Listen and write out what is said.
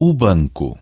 o banco.